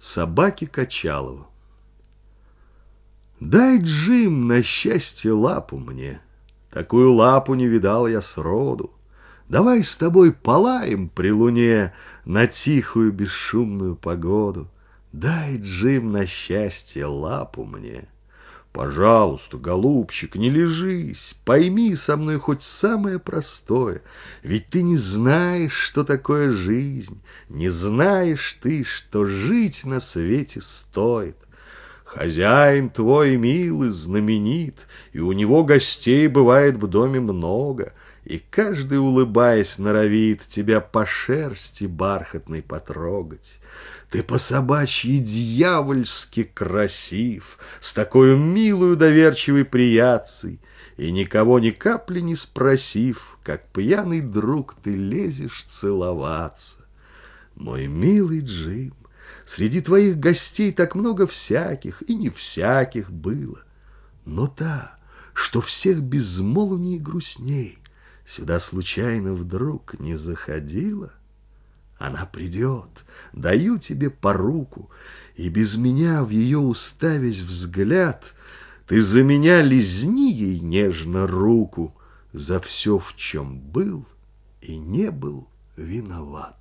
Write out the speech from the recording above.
Собаки Качалова Дай, Джим, на счастье лапу мне, Такую лапу не видал я сроду. Давай с тобой полаем при луне На тихую бесшумную погоду. Дай, Джим, на счастье лапу мне. Пожалуйста, голубчик, не лежись, Пойми со мной хоть самое простое, Ведь ты не знаешь, что такое жизнь, Не знаешь ты, что жить на свете стоит. Хозяин твой милый, знаменит, И у него гостей бывает в доме много, И каждый, улыбаясь, норовит Тебя по шерсти бархатной потрогать. Ты по-собачьи дьявольски красив, С такой милую доверчивой прияцей, И никого ни капли не спросив, Как пьяный друг ты лезешь целоваться. Мой милый Джим, среди твоих гостей Так много всяких и не всяких было, Но та, что всех безмолвней и грустней, Сюда случайно вдруг не заходила, она придет, даю тебе по руку, И без меня в ее уставясь взгляд, Ты за меня лизни ей нежно руку За все, в чем был и не был виноват.